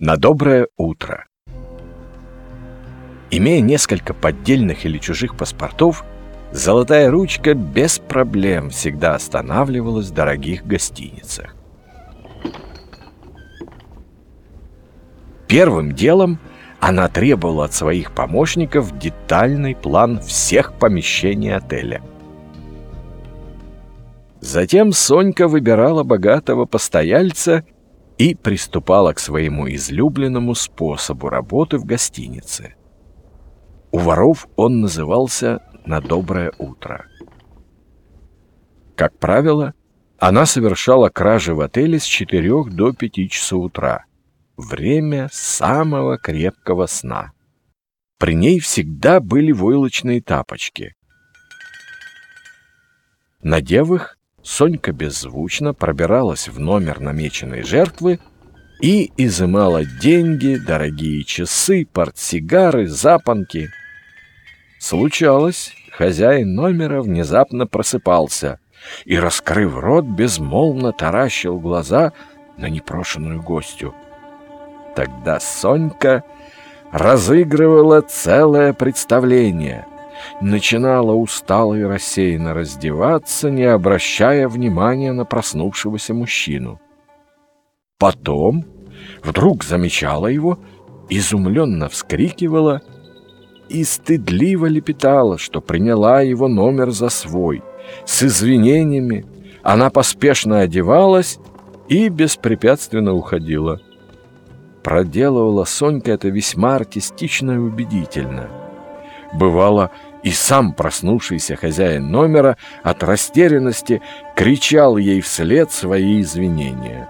На доброе утро. Имея несколько поддельных или чужих паспортов, золотая ручка без проблем всегда останавливалась в дорогих гостиницах. Первым делом она требовала от своих помощников детальный план всех помещений отеля. Затем Сонька выбирала богатого постояльца и приступала к своему излюбленному способу работы в гостинице. У воров он назывался «на доброе утро». Как правило, она совершала кражи в отеле с 4 до 5 часов утра. Время самого крепкого сна. При ней всегда были войлочные тапочки. Надев их, Сонька беззвучно пробиралась в номер намеченной жертвы и изымала деньги, дорогие часы, портсигары, запонки. Случалось, хозяин номера внезапно просыпался и, раскрыв рот, безмолвно таращил глаза на непрошенную гостью. Тогда Сонька разыгрывала целое представление — начинала устало и рассеянно раздеваться, не обращая внимания на проснувшегося мужчину. Потом вдруг замечала его, изумленно вскрикивала и стыдливо лепетала, что приняла его номер за свой. С извинениями она поспешно одевалась и беспрепятственно уходила. Проделывала Сонька это весьма артистично и убедительно. Бывало, и сам проснувшийся хозяин номера от растерянности кричал ей вслед свои извинения.